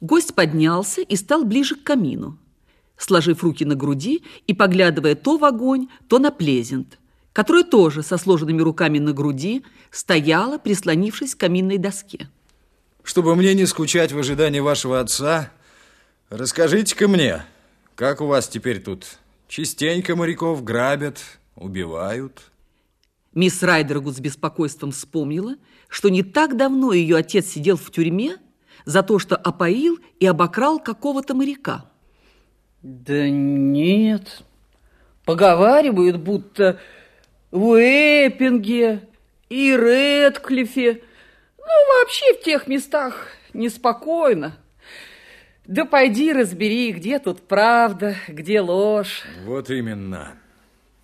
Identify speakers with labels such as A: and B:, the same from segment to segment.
A: Гость поднялся и стал ближе к камину, сложив руки на груди и поглядывая то в огонь, то на плезент, который тоже со сложенными руками на груди стояла, прислонившись к каминной доске.
B: Чтобы мне не скучать в ожидании вашего отца, расскажите-ка мне, как у вас теперь тут? Частенько моряков грабят, убивают?
A: Мисс Райдергуд с беспокойством вспомнила, что не так давно ее отец сидел в тюрьме за то, что опоил и обокрал какого-то моряка.
C: Да нет, поговаривают, будто в Эппинге и Редклифе ну, вообще в тех местах неспокойно. Да пойди разбери, где тут правда, где ложь.
B: Вот именно.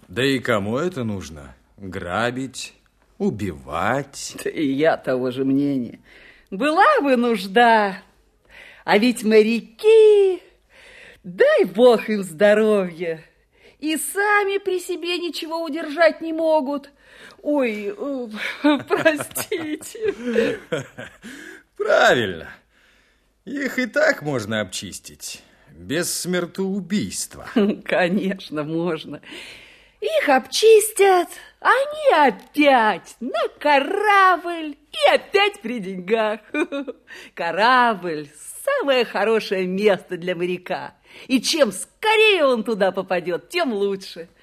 B: Да и кому это нужно? Грабить, убивать?
C: Да и я того же мнения. Была бы нужда, а ведь моряки, дай бог им здоровья, и сами при себе ничего удержать не могут – Ой, э, простите.
B: Правильно. Их и так можно обчистить. Без смертоубийства.
C: Конечно, можно. Их обчистят, они опять на корабль и опять при деньгах. Корабль – самое хорошее место для моряка. И чем скорее он туда попадет, тем лучше –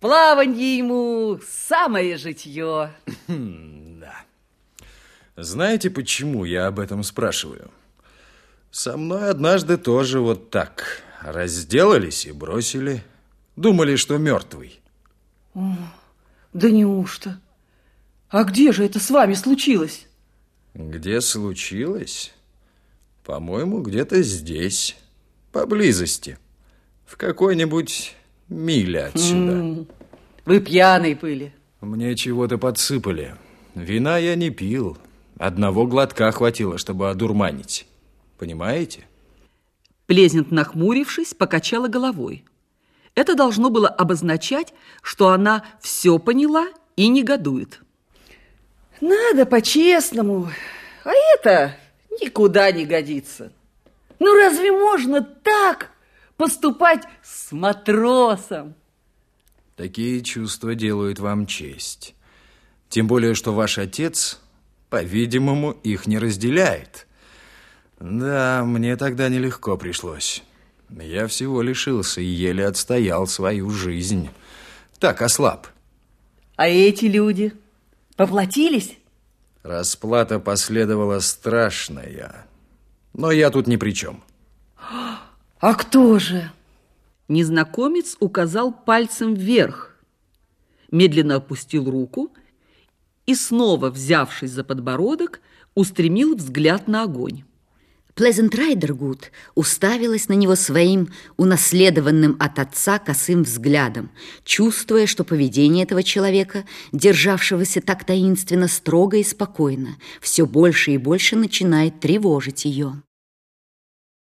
C: плаванье ему самое житье.
B: Да. Знаете, почему я об этом спрашиваю? Со мной однажды тоже вот так. Разделались и бросили. Думали, что мертвый.
C: О, да неужто? А где же это с вами случилось?
B: Где случилось? По-моему, где-то здесь, поблизости. В какой-нибудь миле отсюда.
C: Вы пьяный были.
B: Мне чего-то подсыпали. Вина я не пил. Одного глотка хватило, чтобы одурманить. Понимаете?
A: Плезент, нахмурившись, покачала головой. Это должно было обозначать, что она все поняла и негодует.
C: Надо по-честному, а это никуда не годится. Ну разве можно так поступать с матросом.
B: Такие чувства делают вам честь. Тем более, что ваш отец, по-видимому, их не разделяет. Да, мне тогда нелегко пришлось. Я всего лишился и еле отстоял свою жизнь. Так ослаб.
C: А эти люди поплатились?
B: Расплата последовала страшная. Но я тут ни при чем.
C: А кто же?
A: Незнакомец указал пальцем вверх, медленно опустил руку и, снова взявшись за подбородок, устремил взгляд на огонь.
D: Плезент Райдергуд уставилась на него своим унаследованным от отца косым взглядом, чувствуя, что поведение этого человека, державшегося так таинственно, строго и спокойно, все больше и больше начинает тревожить ее.